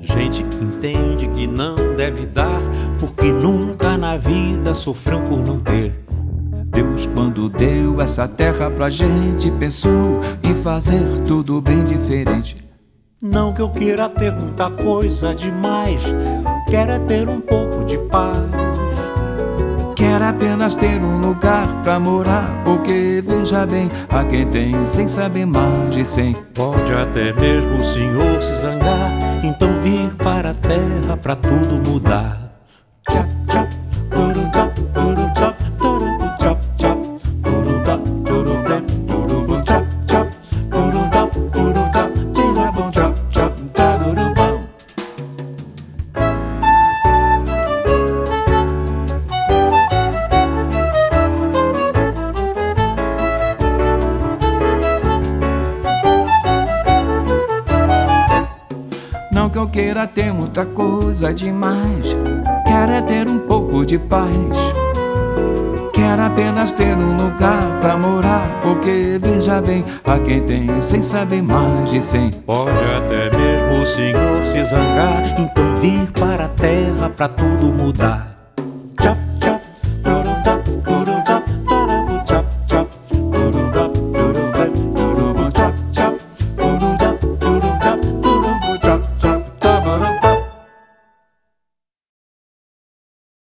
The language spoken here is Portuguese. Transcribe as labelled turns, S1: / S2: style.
S1: Gente que entende que não deve dar, porque nunca na vida sofreu por não ter.
S2: Deus, quando deu essa terra pra gente, pensou em fazer tudo bem diferente.
S1: Não que eu queira ter muita coisa demais, quero é ter um pouco de paz
S2: Quero apenas ter um lugar pra morar, porque veja bem, a quem tem sem saber mais de cem.
S1: Pode até mesmo o senhor se zangar, então vir para a terra pra tudo mudar.
S2: Queira ter muita coisa demais, quero é ter um pouco de paz. Quero apenas ter um lugar pra morar, porque veja bem, a quem tem sem saber mais de cem.
S1: Pode até mesmo o senhor se zangar, então vir para a terra pra tudo mudar.